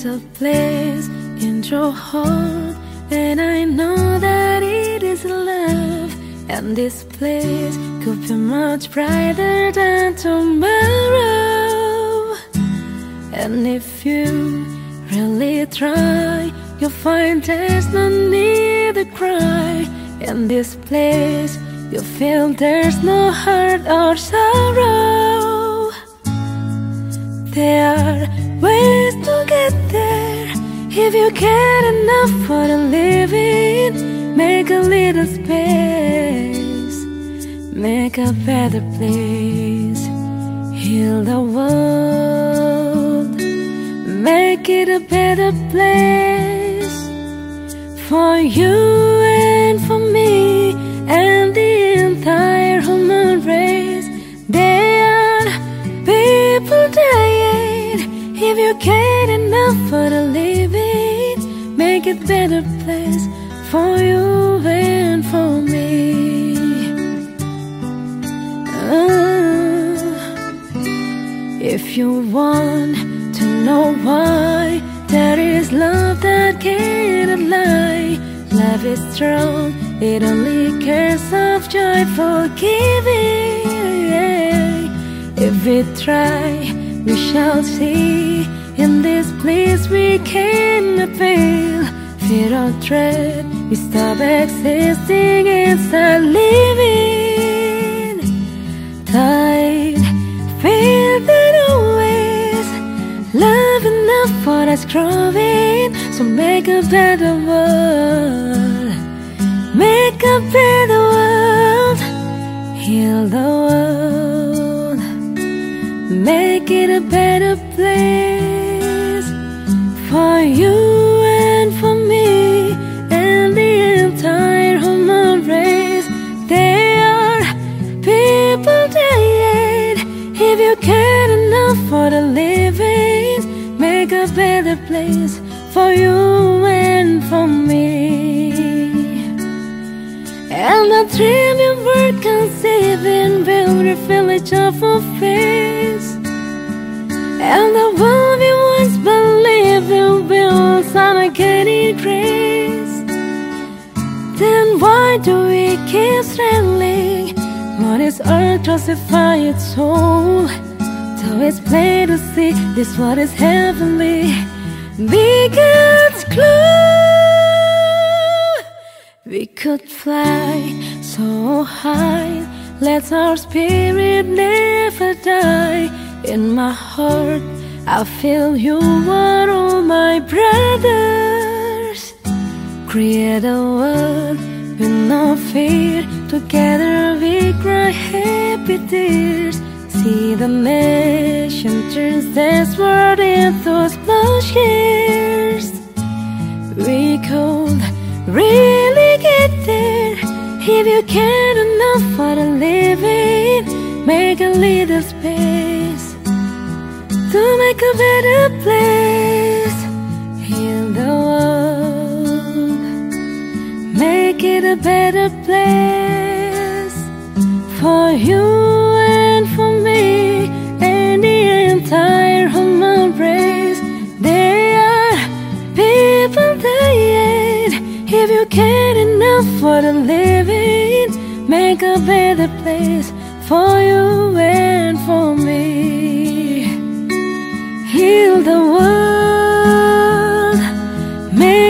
There's a place in your heart, and I know that it is love. And this place could be much brighter than tomorrow. And if you really try, you'll find there's no need to cry. In this place, you feel there's no hurt or sorrow. There are ways if you care enough for the living. Make a little space, make a better place, heal the world, make it a better place for you and for me and the entire human race. There are people dying. If you care enough for the better place for you and for me. Ah. If you want to know why there is love that cannot lie, love is strong. It only cares of joyful giving. If we try, we shall see. In this place we cannot fail. Fear or dread, we stop existing and start living. Tide, feel that always. Love enough for us growing. So make a better world, make a better world, heal the world, make it a better place better place for you and for me. And the dream you were conceiving will reveal each our face. And the world you once believed in will summer getting grace. Then why do we keep struggling? What is earth justified soul? So it's plain to see this what is heavenly. Could fly so high. Let our spirit never die. In my heart, I feel you are all my brothers. Create a world with no fear. Together we cry happy tears. See the mission turns this world into Make a little space to make a better place. in the world, make it a better place for you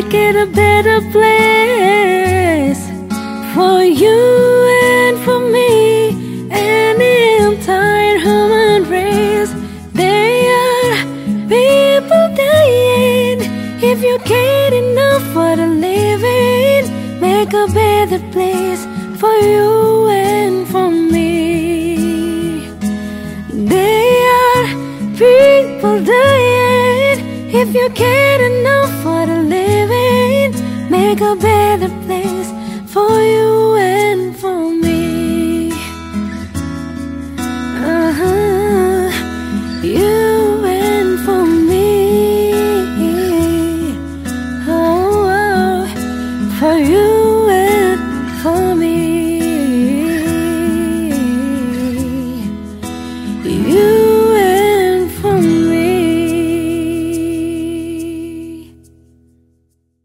make it a better place for you and for me and the entire human race. There are people dying. If you care enough for the living, make a better place for you make a better place for you